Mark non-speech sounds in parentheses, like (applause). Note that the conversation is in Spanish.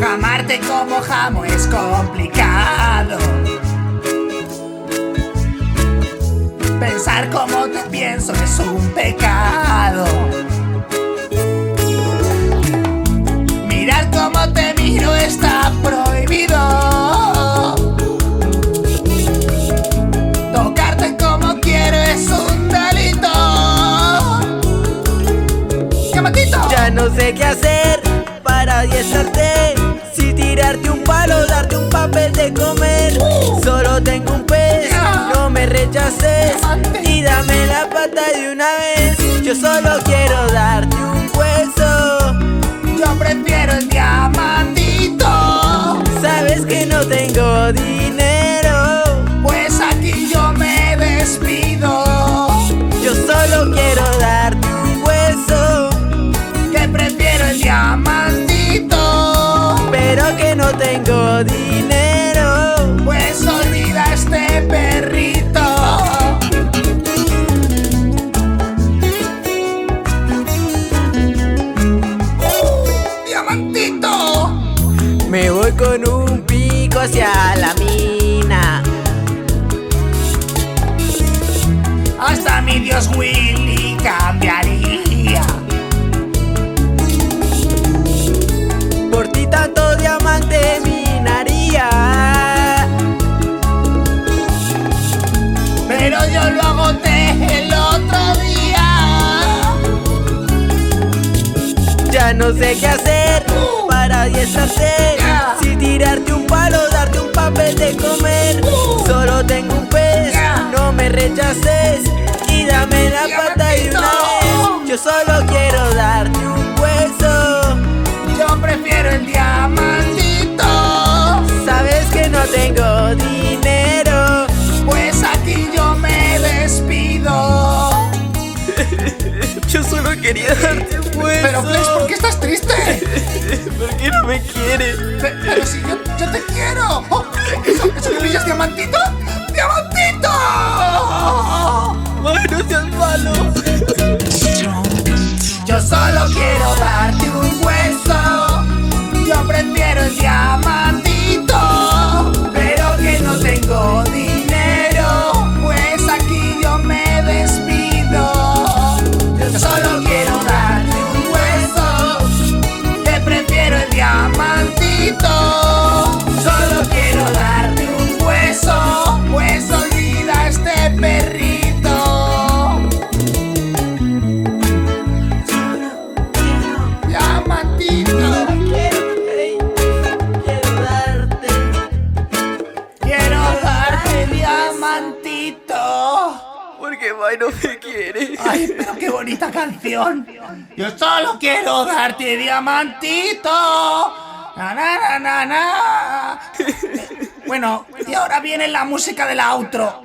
Jamarte como jamo es complicado. Pensar como te pienso es un pecado. Para adiestarte. Si tirarte un palo, darte un papel de comer. Solo tengo un pez, no me rechaces. Y dame la pata de una vez. Yo solo quiero darte un hueso. Yo prefiero Pero que no tengo dinero. Pues olvida este perrito. ¡Uh! ¡Diamantito! Me voy con un pico hacia la mina. Hasta mi Dios Willy sé qué hacer para adiestrarte. Ya. Si tirarte un palo, darte un papel de comer. Solo tengo un pez, no me rechaces. Y dame la pata de una vez. Yo solo quiero darte un hueso. Yo prefiero el diamantito. Sabes que no tengo dinero. Pues aquí yo me despido. (laughs) Yo solo quería darte un hueso. Pero Flex, ¿por qué estás triste? (laughs) ¿Por qué no me quieres? Pe- Pero si yo, yo te quiero. Oh, ¿Eso, eso que brillas diamantito? ¡Diamantito! Ay, no seas malo. Yo solo quiero darte un hueso. Yo prefiero el diamantito. No me quiere. Ay, pero qué bonita canción. Yo solo quiero darte diamantito. Na, na, na, na, na. (laughs) Bueno, y ahora viene la música del outro.